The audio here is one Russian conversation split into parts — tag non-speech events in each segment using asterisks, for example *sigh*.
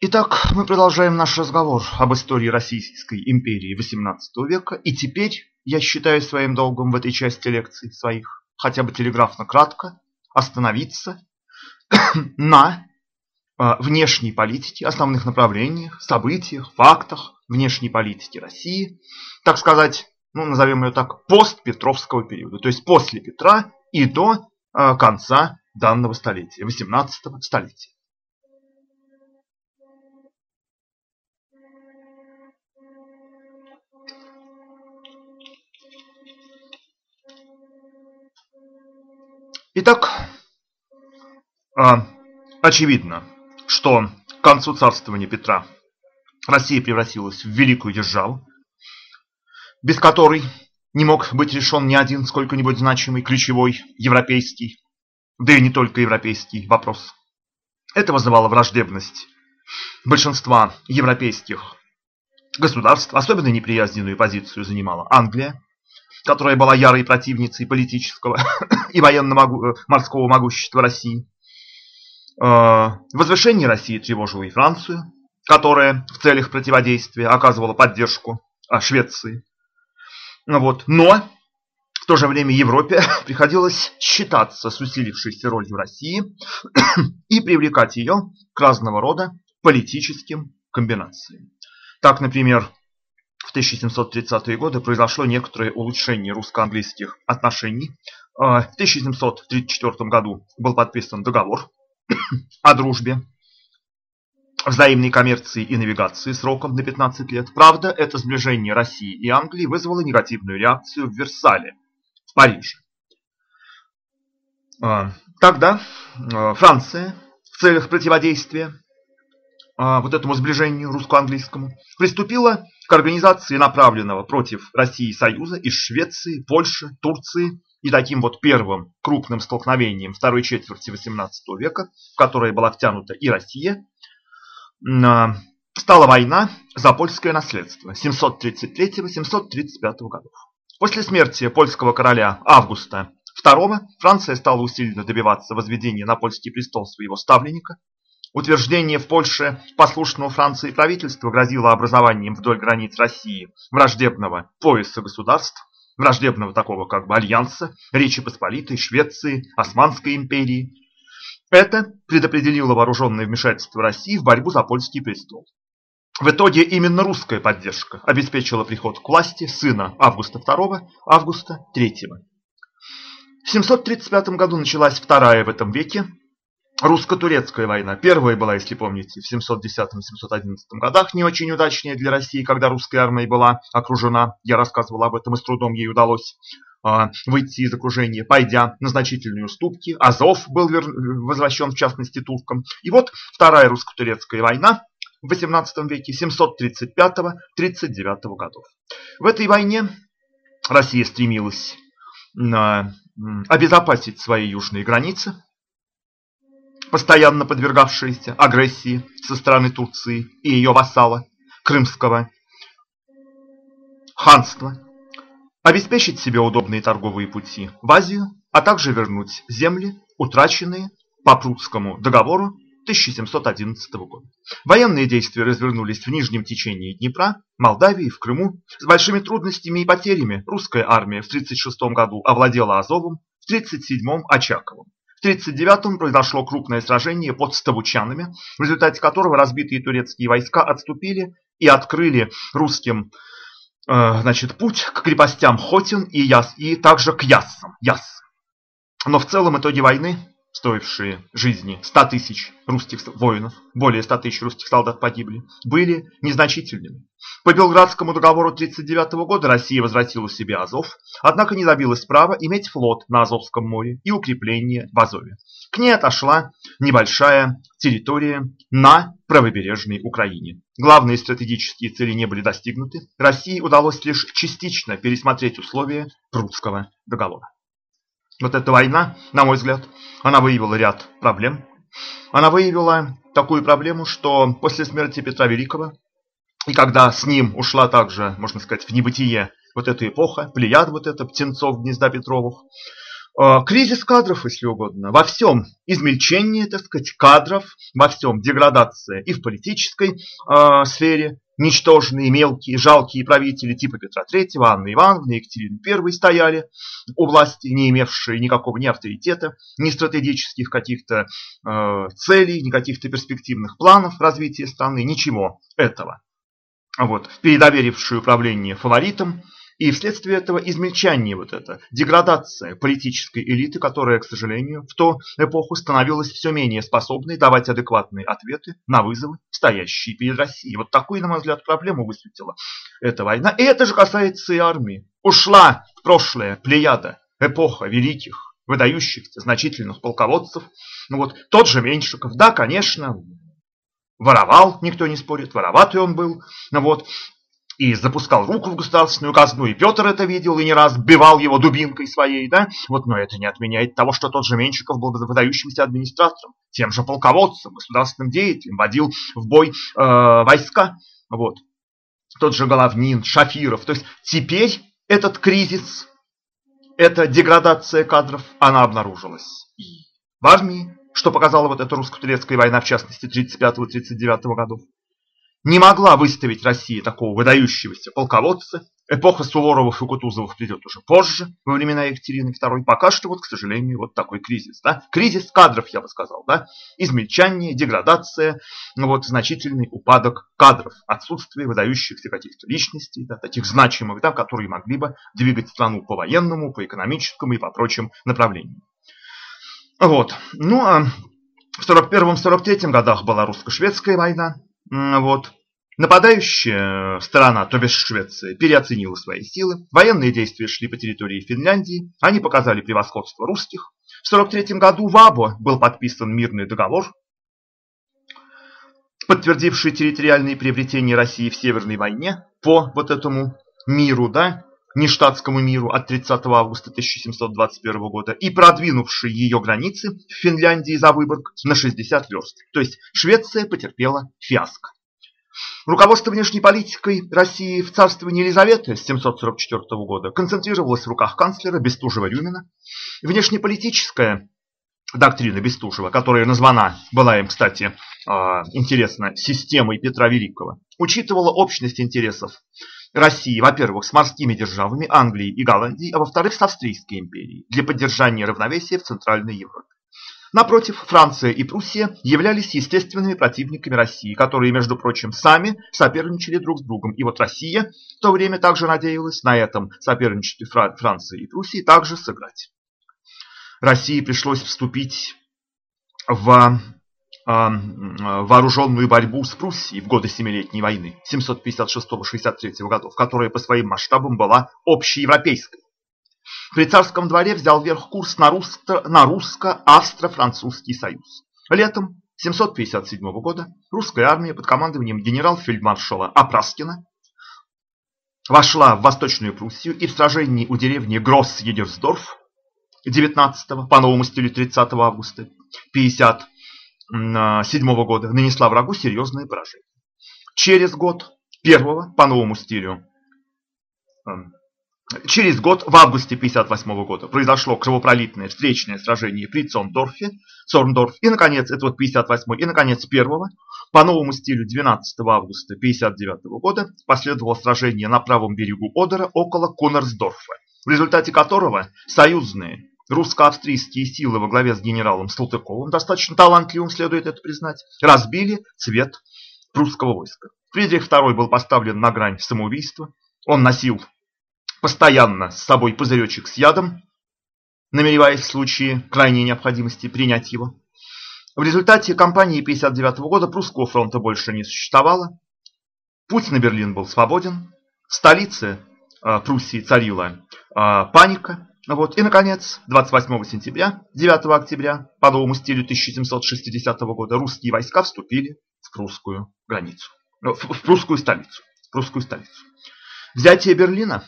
Итак, мы продолжаем наш разговор об истории Российской империи XVIII века, и теперь я считаю своим долгом в этой части лекций своих хотя бы телеграфно кратко остановиться *coughs* на а, внешней политике, основных направлениях, событиях, фактах внешней политики России, так сказать, ну, назовем ее так, постпетровского периода, то есть после Петра и до а, конца данного столетия, 18 столетия. Итак, а, очевидно, что к концу царствования Петра Россия превратилась в великую державу, без которой не мог быть решен ни один сколько-нибудь значимый, ключевой, европейский, да и не только европейский вопрос. Это вызывало враждебность большинства европейских государств, особенно неприязненную позицию занимала Англия, которая была ярой противницей политического *coughs* и военно-морского э, могущества России. Э, возвышение России тревожило и Францию, которая в целях противодействия оказывала поддержку а, Швеции. Вот. Но в то же время Европе *coughs* приходилось считаться с усилившейся ролью России *coughs* и привлекать ее к разного рода политическим комбинациям. Так, например, в 1730-е годы произошло некоторое улучшение русско-английских отношений. А, в 1734 году был подписан договор о дружбе, взаимной коммерции и навигации сроком на 15 лет. Правда, это сближение России и Англии вызвало негативную реакцию в Версале, в Париже. А, тогда а, Франция в целях противодействия вот этому сближению русско-английскому приступила к организации направленного против России союза из Швеции, Польши, Турции и таким вот первым крупным столкновением второй четверти XVIII века, в которое была втянута и Россия, а, стала война за польское наследство 733-735 годов. После смерти польского короля Августа II Франция стала усиленно добиваться возведения на польский престол своего ставленника, Утверждение в Польше послушного Франции правительства грозило образованием вдоль границ России враждебного пояса государств, враждебного такого как бы альянса Речи Посполитой, Швеции, Османской империи. Это предопределило вооруженное вмешательство России в борьбу за польский престол. В итоге именно русская поддержка обеспечила приход к власти сына Августа II, Августа III. В 735 году началась вторая в этом веке Русско-турецкая война. Первая была, если помните, в 710-711 годах, не очень удачная для России, когда русская армия была окружена. Я рассказывал об этом, и с трудом ей удалось э, выйти из окружения, пойдя на значительные уступки. Азов был возвращен, в частности, туркам. И вот Вторая русско-турецкая война в 18 веке, 735-39 годов. В этой войне Россия стремилась на обезопасить свои южные границы, постоянно подвергавшиеся агрессии со стороны Турции и ее вассала, Крымского ханства, обеспечить себе удобные торговые пути в Азию, а также вернуть земли, утраченные по Прудскому договору 1711 года. Военные действия развернулись в нижнем течении Днепра, Молдавии, в Крыму. С большими трудностями и потерями русская армия в 1936 году овладела Азовом, в 1937 – Очаковым. В 1939-м произошло крупное сражение под Ставучанами, в результате которого разбитые турецкие войска отступили и открыли русским э, значит, путь к крепостям Хотин и, Яс, и также к Яссам. Яс. Но в целом итоги войны стоившие жизни 100 тысяч русских воинов, более 100 тысяч русских солдат погибли, были незначительными. По Белградскому договору 1939 года Россия возвратила себе Азов, однако не добилась права иметь флот на Азовском море и укрепление в Азове. К ней отошла небольшая территория на правобережной Украине. Главные стратегические цели не были достигнуты. России удалось лишь частично пересмотреть условия Прудского договора. Вот эта война, на мой взгляд, она выявила ряд проблем. Она выявила такую проблему, что после смерти Петра Великого, и когда с ним ушла также, можно сказать, в небытие вот эта эпоха, плеяд вот это, птенцов гнезда Петровых, Э, кризис кадров, если угодно, во всем измельчении, так сказать, кадров, во всем деградация и в политической э, сфере, ничтожные, мелкие, жалкие правители типа Петра III, Анны Ивановны, Екатерины I стояли у власти, не имевшие никакого ни авторитета, ни стратегических каких-то э, целей, ни каких-то перспективных планов развития страны, ничего этого. Вот, передоверившие управление фаворитам, и вследствие этого измельчание вот это, деградация политической элиты, которая, к сожалению, в ту эпоху становилась все менее способной давать адекватные ответы на вызовы, стоящие перед Россией. Вот такую, на мой взгляд, проблему высветила эта война. И это же касается и армии. Ушла в прошлое плеяда, эпоха великих, выдающихся, значительных полководцев. Ну вот тот же Меньшиков, да, конечно, воровал, никто не спорит, вороватый он был. Ну вот, и запускал руку в государственную казну, и Петр это видел, и не раз бивал его дубинкой своей, да? Вот, но это не отменяет того, что тот же Меньшиков был выдающимся администратором, тем же полководцем, государственным деятелем, водил в бой э, войска, вот. Тот же Головнин, Шафиров. То есть теперь этот кризис, эта деградация кадров, она обнаружилась и в армии, что показала вот эта русско-турецкая война, в частности, 35-39 годов не могла выставить Россия такого выдающегося полководца. Эпоха Суворовых и Кутузовых придет уже позже, во времена Екатерины II. Пока что, вот, к сожалению, вот такой кризис. Да? Кризис кадров, я бы сказал. Да? Измельчание, деградация, ну, вот, значительный упадок кадров. Отсутствие выдающихся каких-то личностей, да, таких значимых, да, которые могли бы двигать страну по военному, по экономическому и по прочим направлениям. Вот. Ну, а в 41-43 годах была русско-шведская война. Вот. Нападающая сторона, то бишь Швеция, переоценила свои силы. Военные действия шли по территории Финляндии. Они показали превосходство русских. В 1943 году в Або был подписан мирный договор, подтвердивший территориальные приобретения России в Северной войне по вот этому миру, да, нештатскому миру от 30 августа 1721 года и продвинувший ее границы в Финляндии за Выборг на 60 верст. То есть Швеция потерпела фиаско. Руководство внешней политикой России в царствовании Елизаветы с 744 года концентрировалось в руках канцлера Бестужева-Рюмина. Внешнеполитическая доктрина Бестужева, которая названа, была им, кстати, а, интересно, системой Петра Великого, учитывала общность интересов России, во-первых, с морскими державами Англией и Голландией, а во-вторых, с Австрийской империей для поддержания равновесия в Центральной Европе. Напротив, Франция и Пруссия являлись естественными противниками России, которые, между прочим, сами соперничали друг с другом. И вот Россия в то время также надеялась на этом соперничестве Франции и Пруссии также сыграть. России пришлось вступить в а, вооруженную борьбу с Пруссией в годы Семилетней войны 756-63 годов, которая по своим масштабам была общеевропейской. При царском дворе взял верх курс на, на русско-австро-французский союз. Летом 757 года русская армия под командованием генерал-фельдмаршала Апраскина вошла в Восточную Пруссию и в сражении у деревни Гросс-Едерсдорф 19 по новому стилю 30 августа 50 1907 года нанесла врагу серьезное поражение. Через год, первого по новому стилю, эм, через год, в августе 1958 года, произошло кровопролитное встречное сражение при Цорндорфе, Цорндорф, и, наконец, это вот 58 и, наконец, первого, по новому стилю 12 августа 1959 года последовало сражение на правом берегу Одера около Кунерсдорфа, в результате которого союзные русско-австрийские силы во главе с генералом Салтыковым, достаточно талантливым, следует это признать, разбили цвет прусского войска. Фридрих II был поставлен на грань самоубийства. Он носил постоянно с собой пузыречек с ядом, намереваясь в случае крайней необходимости принять его. В результате кампании 59 года прусского фронта больше не существовало. Путь на Берлин был свободен. В столице э, Пруссии царила э, паника. Вот. И, наконец, 28 сентября, 9 октября, по новому стилю 1760 года, русские войска вступили в прусскую границу, ну, в, в прусскую столицу. В прусскую столицу. Взятие Берлина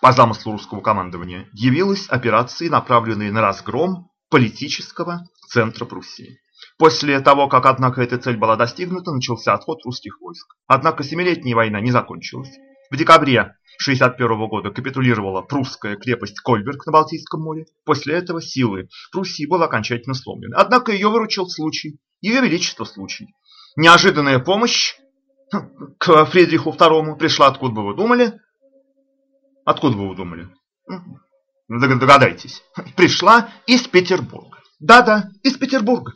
по замыслу русского командования явилось операцией, направленной на разгром политического центра Пруссии. После того, как, однако, эта цель была достигнута, начался отход русских войск. Однако Семилетняя война не закончилась. В декабре 1961 года капитулировала прусская крепость Кольберг на Балтийском море. После этого силы Пруссии были окончательно сломлены. Однако ее выручил случай, ее величество случай. Неожиданная помощь к Фридриху II пришла, откуда бы вы думали? Откуда вы думали? Догадайтесь. Пришла из Петербурга. Да-да, из Петербурга.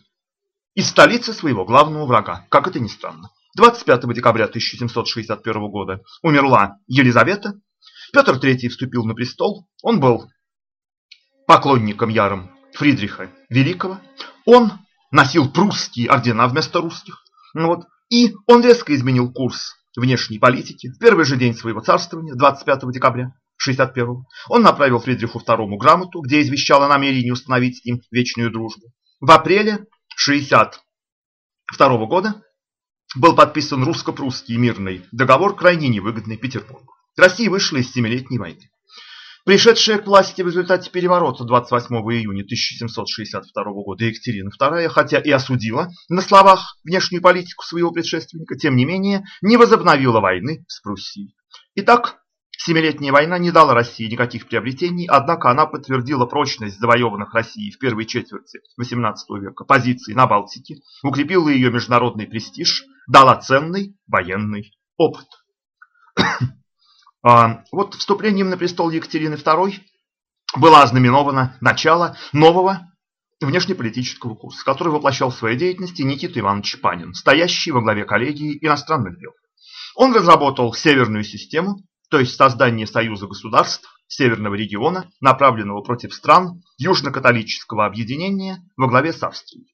Из столицы своего главного врага, как это ни странно. 25 декабря 1761 года умерла Елизавета. Петр III вступил на престол. Он был поклонником ярым Фридриха Великого. Он носил прусские ордена вместо русских. Ну вот. И он резко изменил курс внешней политики. В первый же день своего царствования, 25 декабря 61 он направил Фридриху II грамоту, где извещал о намерении установить с ним вечную дружбу. В апреле 62 года был подписан русско-прусский мирный договор, крайне невыгодный Петербургу. Россия вышла из Семилетней войны. Пришедшая к власти в результате переворота 28 июня 1762 года Екатерина II, хотя и осудила на словах внешнюю политику своего предшественника, тем не менее не возобновила войны с Пруссией. Итак, Семилетняя война не дала России никаких приобретений, однако она подтвердила прочность завоеванных Россией в первой четверти XVIII века позиций на Балтике, укрепила ее международный престиж, дала ценный военный опыт. А, вот вступлением на престол Екатерины II было ознаменовано начало нового внешнеполитического курса, который воплощал в своей деятельности Никита Иванович Панин, стоящий во главе коллегии иностранных дел. Он разработал северную систему, то есть создание союза государств северного региона, направленного против стран южно-католического объединения во главе с Австрией.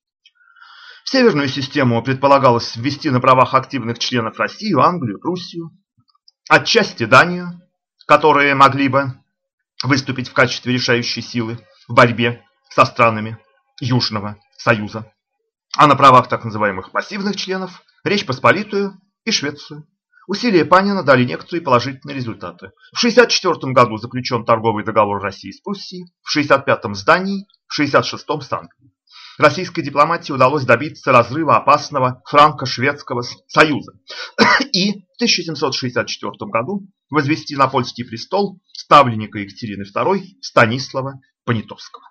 Северную систему предполагалось ввести на правах активных членов Россию, Англию, Пруссию, отчасти Данию, которые могли бы выступить в качестве решающей силы в борьбе со странами Южного Союза, а на правах так называемых пассивных членов Речь Посполитую и Швецию. Усилия Панина дали некоторые положительные результаты. В 1964 году заключен торговый договор России с Пруссией, в 1965 с Данией, в 1966 с Англией российской дипломатии удалось добиться разрыва опасного франко-шведского союза *coughs* и в 1764 году возвести на польский престол ставленника Екатерины II Станислава Понятовского.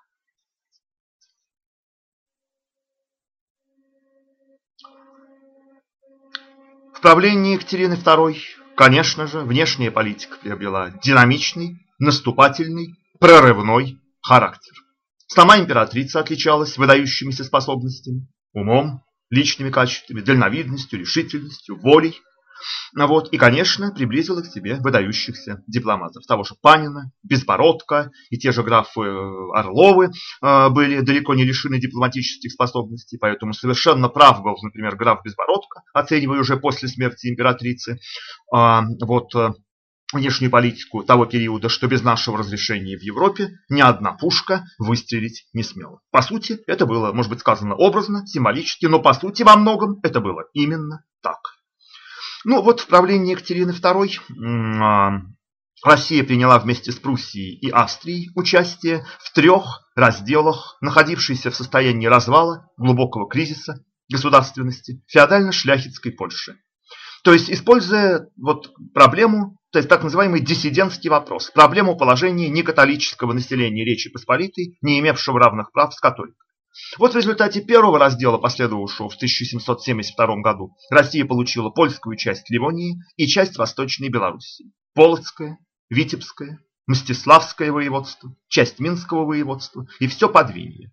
В правлении Екатерины II, конечно же, внешняя политика приобрела динамичный, наступательный, прорывной характер. Сама императрица отличалась выдающимися способностями, умом, личными качествами, дальновидностью, решительностью, волей. Ну вот, и, конечно, приблизила к себе выдающихся дипломатов. Того же Панина, Безбородко и те же графы э, Орловы э, были далеко не лишены дипломатических способностей, поэтому совершенно прав был, например, граф Безбородко, оценивая уже после смерти императрицы. А, вот э, внешнюю политику того периода, что без нашего разрешения в Европе ни одна пушка выстрелить не смела. По сути, это было, может быть, сказано образно, символически, но по сути во многом это было именно так. Ну вот в правлении Екатерины II а, Россия приняла вместе с Пруссией и Австрией участие в трех разделах, находившейся в состоянии развала, глубокого кризиса государственности феодально-шляхетской Польши. То есть, используя вот проблему то есть так называемый диссидентский вопрос, проблему положения некатолического населения Речи Посполитой, не имевшего равных прав с католиками. Вот в результате первого раздела, последовавшего в 1772 году, Россия получила польскую часть Ливонии и часть Восточной Белоруссии, Полоцкое, Витебское, Мстиславское воеводство, часть Минского воеводства и все подвинье.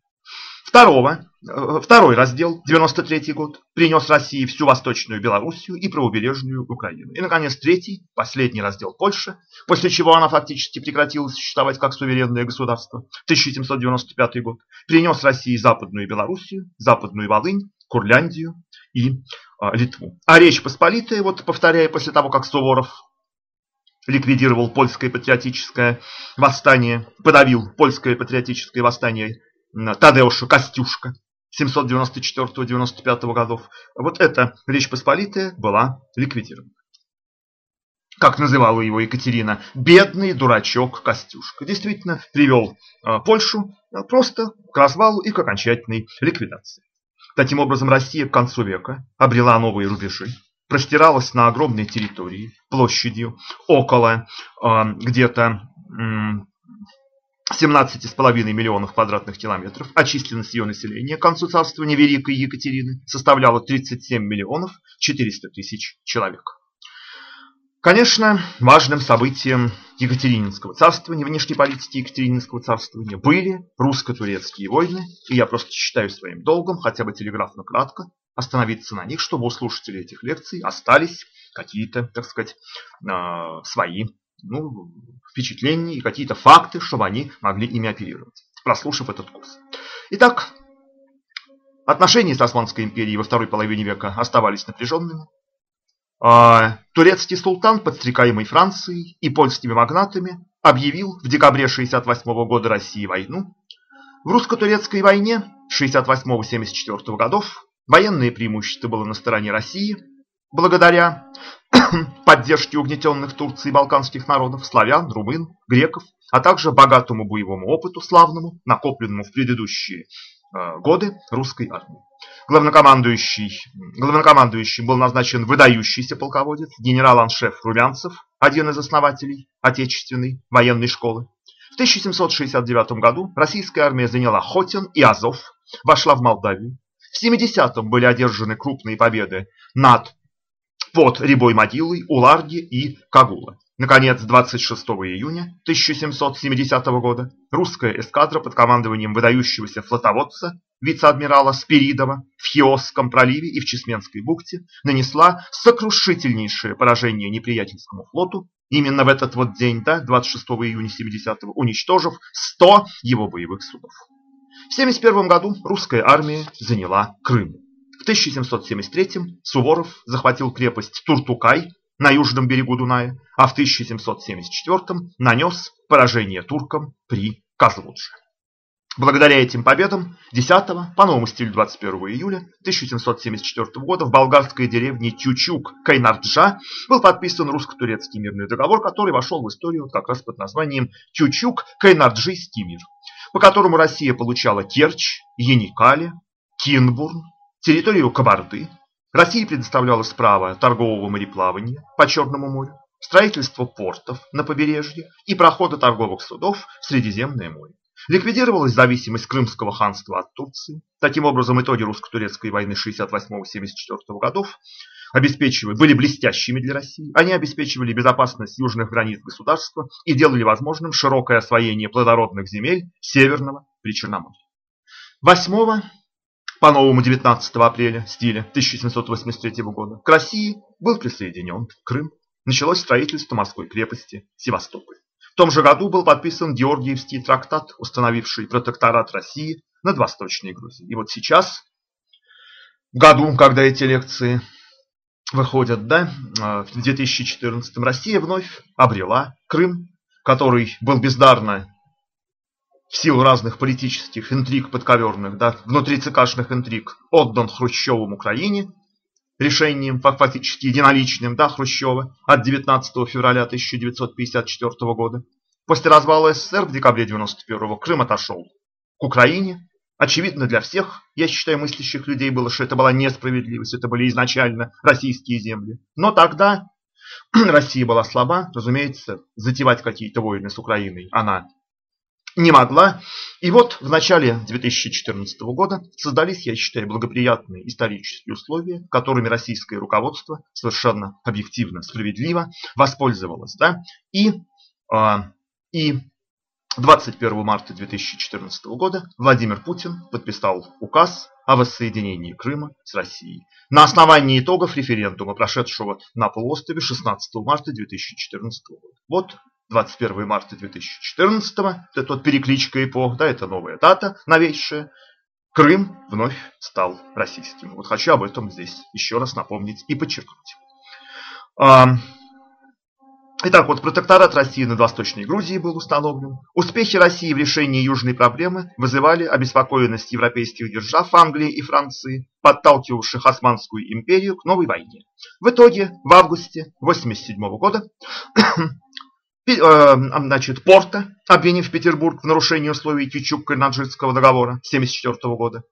Второго, э, второй раздел, 93 год, принес России всю Восточную Белоруссию и правобережную Украину. И, наконец, третий, последний раздел Польши, после чего она фактически прекратила существовать как суверенное государство, 1795 год, принес России Западную Белоруссию, Западную Волынь, Курляндию и э, Литву. А Речь Посполитая, вот повторяя, после того, как Суворов ликвидировал польское патриотическое восстание, подавил польское патриотическое восстание Тадеуша Костюшка 794-95 годов. Вот эта Речь Посполитая была ликвидирована. Как называла его Екатерина, бедный дурачок Костюшка. Действительно привел а, Польшу а, просто к развалу и к окончательной ликвидации. Таким образом, Россия к концу века обрела новые рубежи. простиралась на огромной территории площадью около э, где-то 17,5 миллионов квадратных километров, а численность ее населения к концу царствования Великой Екатерины составляла 37 миллионов 400 тысяч человек. Конечно, важным событием Екатерининского царствования, внешней политики Екатерининского царствования были русско-турецкие войны, и я просто считаю своим долгом, хотя бы телеграфно кратко, остановиться на них, чтобы у слушателей этих лекций остались какие-то, так сказать, а, свои ну, впечатления и какие-то факты, чтобы они могли ими оперировать, прослушав этот курс. Итак, отношения с Османской империей во второй половине века оставались напряженными. А, турецкий султан, подстрекаемый Францией и польскими магнатами, объявил в декабре 1968 года России войну. В русско-турецкой войне 68-74 годов военное преимущество было на стороне России, благодаря *coughs* поддержке угнетенных Турцией балканских народов, славян, румын, греков, а также богатому боевому опыту славному, накопленному в предыдущие э, годы русской армии. Главнокомандующий, главнокомандующим был назначен выдающийся полководец, генерал-аншеф Румянцев, один из основателей Отечественной военной школы. В 1769 году российская армия заняла Хотин и Азов, вошла в Молдавию. В 70-м были одержаны крупные победы над под Рябой могилой Уларги и Кагула. Наконец, 26 июня 1770 года русская эскадра под командованием выдающегося флотоводца вице-адмирала Спиридова в Хиосском проливе и в Чесменской бухте нанесла сокрушительнейшее поражение неприятельскому флоту, именно в этот вот день, да, 26 июня 70-го, уничтожив 100 его боевых судов. В 1971 году русская армия заняла Крым. В 1773 Суворов захватил крепость Туртукай на южном берегу Дуная, а в 1774 нанес поражение туркам при Казлудже. Благодаря этим победам 10 по новому стилю 21 июля 1774 года в болгарской деревне Чучук Кайнарджа был подписан русско-турецкий мирный договор, который вошел в историю как раз под названием Чучук Кайнарджийский мир, по которому Россия получала Керчь, Яникали, Кинбурн, территорию Кабарды. России предоставлялось право торгового мореплавания по Черному морю, строительство портов на побережье и прохода торговых судов в Средиземное море. Ликвидировалась зависимость Крымского ханства от Турции. Таким образом, итоги русско-турецкой войны 68-74 годов обеспечивали, были блестящими для России. Они обеспечивали безопасность южных границ государства и делали возможным широкое освоение плодородных земель Северного Причерноморья. 8 по новому 19 апреля стиля 1783 года к России был присоединен Крым. Началось строительство морской крепости Севастополь. В том же году был подписан Георгиевский трактат, установивший протекторат России над Восточной Грузией. И вот сейчас, в году, когда эти лекции выходят, да, в 2014 Россия вновь обрела Крым, который был бездарно в силу разных политических интриг подковерных, да, внутрицекашных интриг, отдан Хрущевым Украине, решением фактически единоличным да, Хрущева от 19 февраля 1954 года. После развала СССР в декабре 1991 Крым отошел к Украине. Очевидно для всех, я считаю, мыслящих людей было, что это была несправедливость, это были изначально российские земли. Но тогда *clears throat* Россия была слаба, разумеется, затевать какие-то войны с Украиной она не могла. И вот в начале 2014 года создались, я считаю, благоприятные исторические условия, которыми российское руководство совершенно объективно, справедливо воспользовалось. Да? И, а, и 21 марта 2014 года Владимир Путин подписал указ о воссоединении Крыма с Россией. На основании итогов референдума, прошедшего на полуострове 16 марта 2014 года. Вот 21 марта 2014, это тот перекличка эпох, да, это новая дата, новейшая. Крым вновь стал российским. Вот хочу об этом здесь еще раз напомнить и подчеркнуть. Итак, вот протекторат России над Восточной Грузией был установлен. Успехи России в решении южной проблемы вызывали обеспокоенность европейских держав Англии и Франции, подталкивавших Османскую империю к новой войне. В итоге, в августе 1987 года значит, Порта, обвинив Петербург в нарушении условий Кичук-Кальнаджитского договора 1974 года.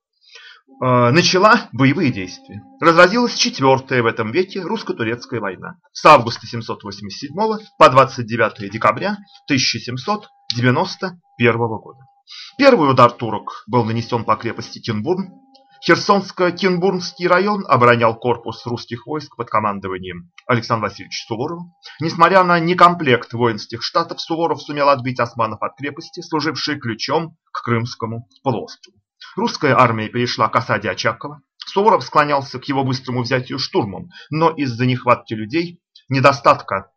начала боевые действия. Разразилась четвертая в этом веке русско-турецкая война с августа 787 по 29 декабря 1791 года. Первый удар турок был нанесен по крепости Кенбурн. Херсонско-Кенбурнский район оборонял корпус русских войск под командованием Александра Васильевича Суворова. Несмотря на некомплект воинских штатов, Суворов сумел отбить османов от крепости, служившей ключом к Крымскому полуострову. Русская армия перешла к осаде Очакова. Суворов склонялся к его быстрому взятию штурмом, но из-за нехватки людей, недостатка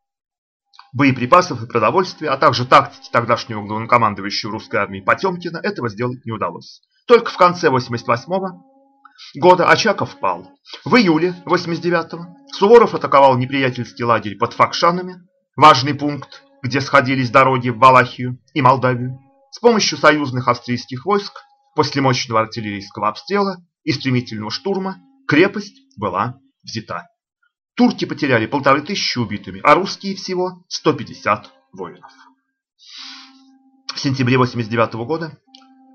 боеприпасов и продовольствия, а также тактики тогдашнего главнокомандующего русской армии Потемкина этого сделать не удалось. Только в конце 88 года Очаков пал. В июле 89-го Суворов атаковал неприятельский лагерь под Факшанами, важный пункт, где сходились дороги в Валахию и Молдавию. С помощью союзных австрийских войск, после мощного артиллерийского обстрела и стремительного штурма, крепость была взята. Турки потеряли полторы тысячи убитыми, а русские всего 150 воинов. В сентябре 89 года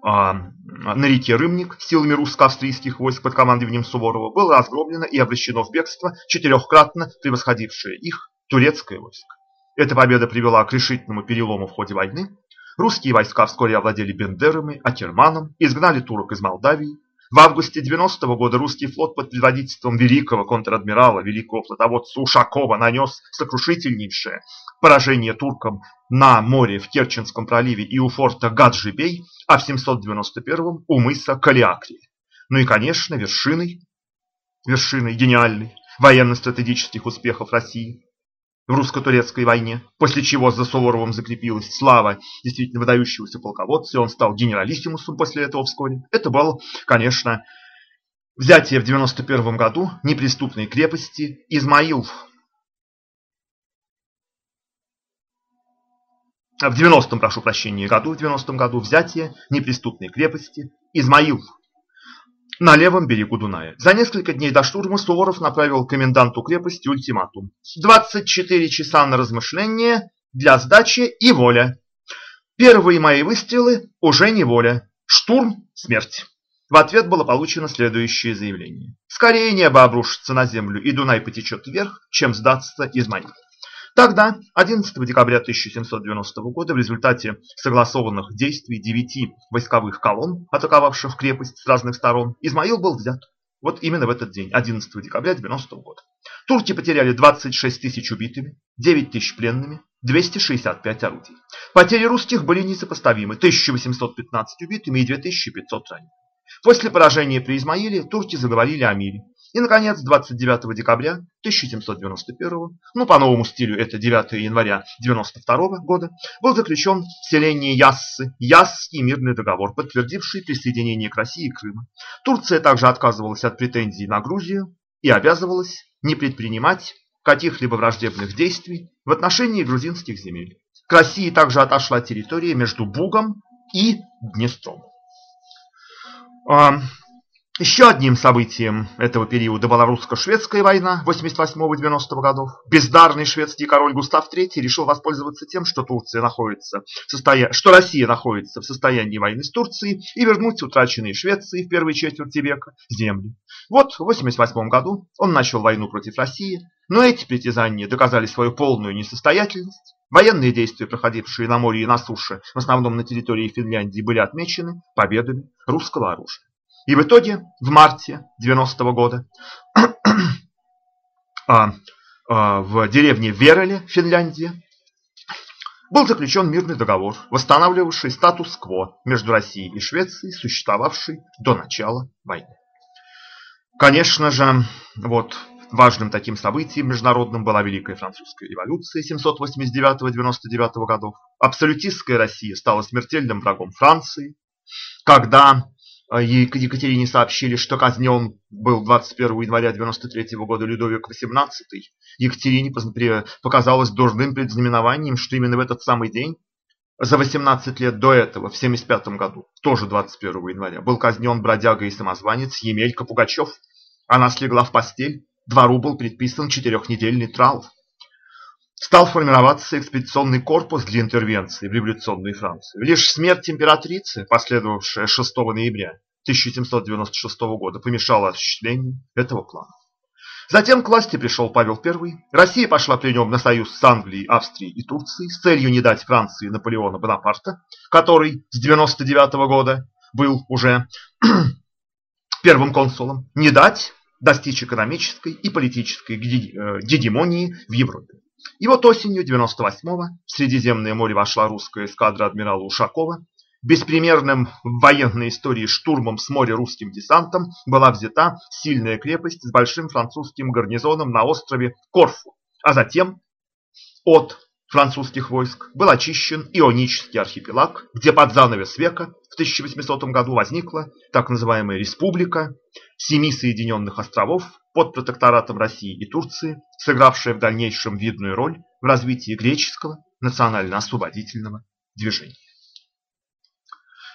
а, на реке Рымник силами русско-австрийских войск под командованием Суворова было разгромлено и обращено в бегство четырехкратно превосходившее их турецкое войско. Эта победа привела к решительному перелому в ходе войны. Русские войска вскоре овладели Бендерами, Акерманом, изгнали турок из Молдавии, в августе 90 -го года русский флот под предводительством великого контр-адмирала, великого флотоводца Ушакова нанес сокрушительнейшее поражение туркам на море в Керченском проливе и у форта Гаджибей, а в 791 у мыса Калиакри. Ну и, конечно, вершиной, вершиной гениальной военно-стратегических успехов России в русско-турецкой войне, после чего за Суворовым закрепилась слава действительно выдающегося полководца, и он стал генералиссимусом после этого вскоре. Это было, конечно, взятие в 91 году неприступной крепости Измаил. В 90-м, прошу прощения, году, в 90 году взятие неприступной крепости Измаил на левом берегу Дуная. За несколько дней до штурма Суворов направил коменданту крепости ультиматум. 24 часа на размышление для сдачи и воля. Первые мои выстрелы уже не воля. Штурм – смерть. В ответ было получено следующее заявление. Скорее небо обрушится на землю и Дунай потечет вверх, чем сдаться Измаил. Тогда, 11 декабря 1790 года, в результате согласованных действий девяти войсковых колонн, атаковавших крепость с разных сторон, Измаил был взят. Вот именно в этот день, 11 декабря 90 года. Турки потеряли 26 тысяч убитыми, 9 тысяч пленными, 265 орудий. Потери русских были несопоставимы, 1815 убитыми и 2500 ранеными. После поражения при Измаиле турки заговорили о мире. И, наконец, 29 декабря 1791, ну, по новому стилю это 9 января 92 года, был заключен в селении Яссы Ясский мирный договор, подтвердивший присоединение к России Крыма. Турция также отказывалась от претензий на Грузию и обязывалась не предпринимать каких-либо враждебных действий в отношении грузинских земель. К России также отошла территория между Бугом и Днестром. Еще одним событием этого периода была русско-шведская война 88-90 годов. Бездарный шведский король Густав III решил воспользоваться тем, что Турция находится в состоя... что Россия находится в состоянии войны с Турцией и вернуть утраченные Швеции в первой четверти века земли. Вот в 88 году он начал войну против России, но эти притязания доказали свою полную несостоятельность. Военные действия, проходившие на море и на суше, в основном на территории Финляндии, были отмечены победами русского оружия. И в итоге в марте 90 -го года *clears throat* а, а, в деревне Вереле, Финляндия, был заключен мирный договор, восстанавливавший статус-кво между Россией и Швецией, существовавший до начала войны. Конечно же, вот важным таким событием международным была Великая Французская революция 789-99 годов. Абсолютистская Россия стала смертельным врагом Франции, когда Екатерине сообщили, что казнен был 21 января 93 года Людовик XVIII. Екатерине показалось дурным предзнаменованием, что именно в этот самый день, за 18 лет до этого, в 75 году, тоже 21 января, был казнен бродяга и самозванец Емелька Пугачев. Она слегла в постель, двору был предписан четырехнедельный траур. Стал формироваться экспедиционный корпус для интервенции в революционную Францию. Лишь смерть императрицы, последовавшая 6 ноября, 1796 года помешало осуществлению этого плана. Затем к власти пришел Павел I. Россия пошла при нем на союз с Англией, Австрией и Турцией с целью не дать Франции Наполеона Бонапарта, который с 99 года был уже *clears throat* первым консулом, не дать достичь экономической и политической э, гегемонии в Европе. И вот осенью 98-го в Средиземное море вошла русская эскадра адмирала Ушакова. Беспримерным в военной истории штурмом с моря русским десантом была взята сильная крепость с большим французским гарнизоном на острове Корфу, а затем от французских войск был очищен Ионический архипелаг, где под занавес века в 1800 году возникла так называемая Республика Семи Соединенных Островов под протекторатом России и Турции, сыгравшая в дальнейшем видную роль в развитии греческого национально-освободительного движения.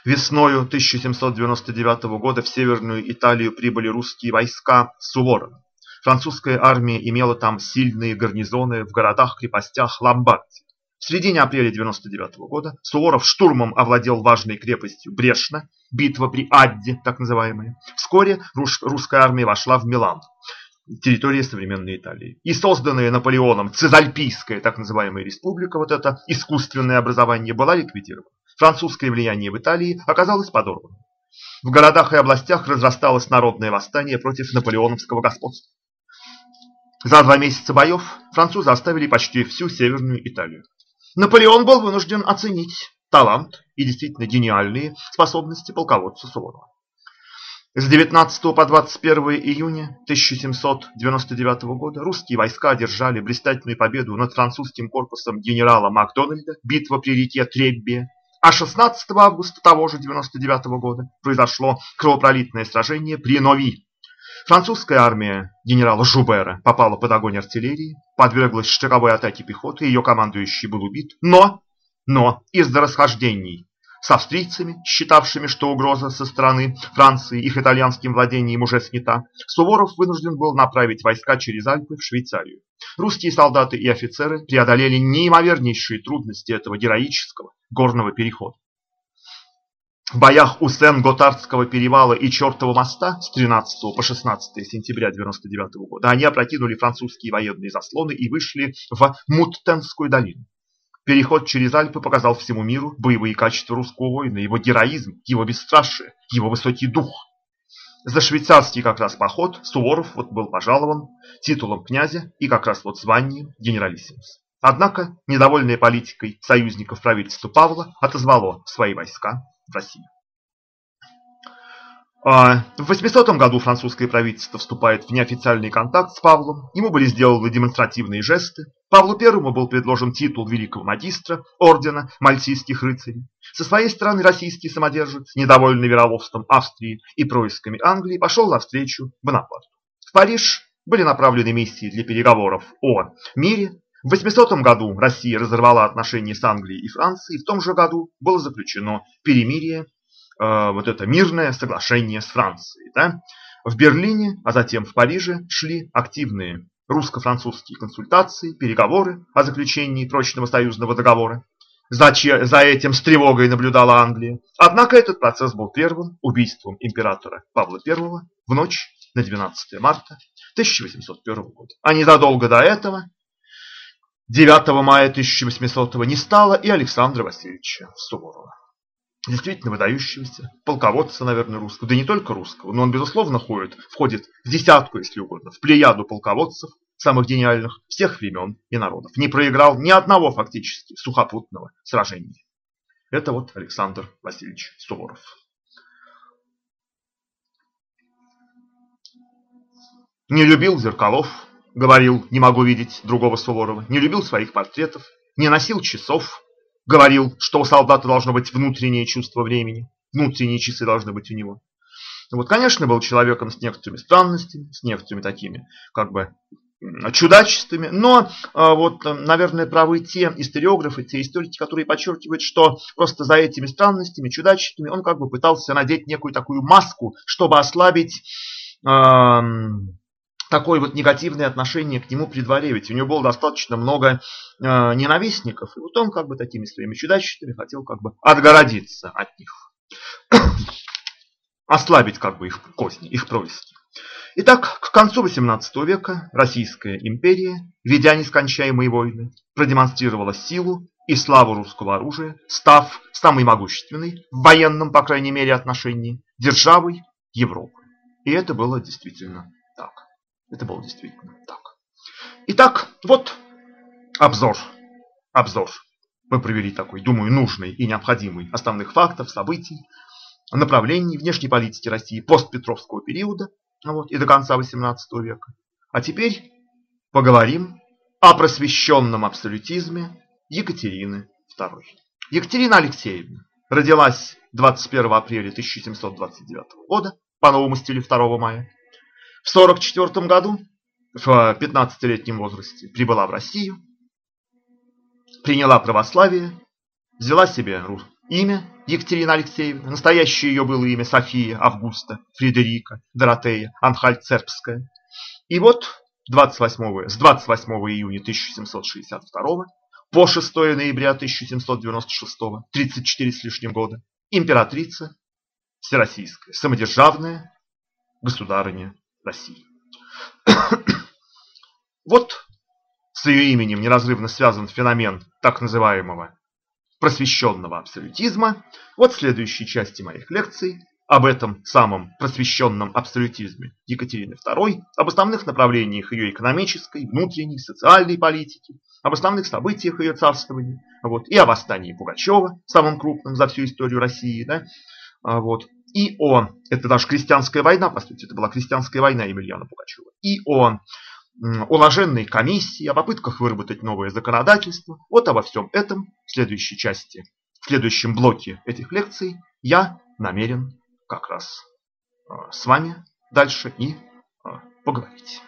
Весною 1799 года в Северную Италию прибыли русские войска Суворова. Французская армия имела там сильные гарнизоны в городах-крепостях Ломбардии. В середине апреля 99 года Суворов штурмом овладел важной крепостью Брешна, битва при Адде, так называемая. Вскоре русская армия вошла в Милан, территория современной Италии. И созданная Наполеоном Цезальпийская, так называемая республика, вот это искусственное образование, была ликвидирована. Французское влияние в Италии оказалось подорвано. В городах и областях разрасталось народное восстание против наполеоновского господства. За два месяца боев французы оставили почти всю Северную Италию. Наполеон был вынужден оценить талант и действительно гениальные способности полководца Суворова. С 19 по 21 июня 1799 года русские войска одержали блистательную победу над французским корпусом генерала Макдональда, битва при реке Треббе, а 16 августа того же 99 года произошло кровопролитное сражение при Нови, Французская армия генерала Жубера попала под огонь артиллерии, подверглась штыковой атаке пехоты, ее командующий был убит, но, но из-за расхождений с австрийцами, считавшими, что угроза со стороны Франции их итальянским владением уже снята, Суворов вынужден был направить войска через Альпы в Швейцарию. Русские солдаты и офицеры преодолели неимовернейшие трудности этого героического горного перехода. В боях у Сен-Готардского перевала и Чертова моста с 13 по 16 сентября 1999 года они опрокинули французские военные заслоны и вышли в Муттенскую долину. Переход через Альпы показал всему миру боевые качества русского воина, его героизм, его бесстрашие, его высокий дух. За швейцарский как раз поход Суворов вот был пожалован титулом князя и как раз вот званием генералиссимус. Однако, недовольная политикой союзников правительства Павла отозвало свои войска в Россию. А, в 800 году французское правительство вступает в неофициальный контакт с Павлом. Ему были сделаны демонстративные жесты. Павлу I был предложен титул великого магистра ордена мальтийских рыцарей. Со своей стороны российский самодержец, недовольный вероловством Австрии и происками Англии, пошел навстречу Бонапарту. В Париж были направлены миссии для переговоров о мире. В 800 году Россия разорвала отношения с Англией и Францией. В том же году было заключено перемирие Э, вот это мирное соглашение с Францией. Да? В Берлине, а затем в Париже шли активные русско-французские консультации, переговоры о заключении прочного союзного договора. За, за этим с тревогой наблюдала Англия. Однако этот процесс был первым убийством императора Павла I в ночь на 12 марта 1801 года. А незадолго до этого, 9 мая 1800 не стало и Александра Васильевича Суворова действительно выдающегося полководца, наверное, русского, да не только русского, но он, безусловно, ходит, входит в десятку, если угодно, в плеяду полководцев, самых гениальных всех времен и народов. Не проиграл ни одного фактически сухопутного сражения. Это вот Александр Васильевич Суворов. Не любил зеркалов, говорил, не могу видеть другого Суворова, не любил своих портретов, не носил часов, говорил, что у солдата должно быть внутреннее чувство времени, внутренние часы должны быть у него. Вот, конечно, был человеком с некоторыми странностями, с некоторыми такими, как бы, чудачествами, но а, вот, наверное, правы те историографы, те историки, которые подчеркивают, что просто за этими странностями, чудачествами он как бы пытался надеть некую такую маску, чтобы ослабить такое вот негативное отношение к нему при дворе, ведь у него было достаточно много э, ненавистников, и вот он как бы такими своими чудачествами хотел как бы отгородиться от них. *coughs* ослабить как бы их козни, их происки. Итак, к концу XVIII века Российская империя, ведя нескончаемые войны, продемонстрировала силу и славу русского оружия, став самой могущественной, в военном, по крайней мере, отношении, державой Европы. И это было действительно так. Это было действительно так. Итак, вот обзор. Обзор. Мы провели такой, думаю, нужный и необходимый основных фактов, событий, направлений внешней политики России постпетровского периода вот, и до конца XVIII века. А теперь поговорим о просвещенном абсолютизме Екатерины II. Екатерина Алексеевна родилась 21 апреля 1729 года по новому стилю 2 мая. В 1944 году, в 15-летнем возрасте, прибыла в Россию, приняла православие, взяла себе имя Екатерина Алексеевна, настоящее ее было имя София, Августа, Фредерика, Доротея, Анхальт-Цербская. И вот 28, с 28 июня 1762 по 6 ноября 1796, 34 с лишним года, императрица Всероссийская, самодержавная государыня России. *coughs* вот с ее именем неразрывно связан феномен так называемого просвещенного абсолютизма. Вот в следующей части моих лекций об этом самом просвещенном абсолютизме Екатерины II, об основных направлениях ее экономической, внутренней, социальной политики, об основных событиях ее царствования, вот, и о восстании Пугачева, самом крупном за всю историю России, да, а, вот, и о, это даже крестьянская война, по сути, это была крестьянская война Емельяна Пугачева, и о уложенной комиссии, о попытках выработать новое законодательство. Вот обо всем этом в следующей части, в следующем блоке этих лекций я намерен как раз а, с вами дальше и а, поговорить.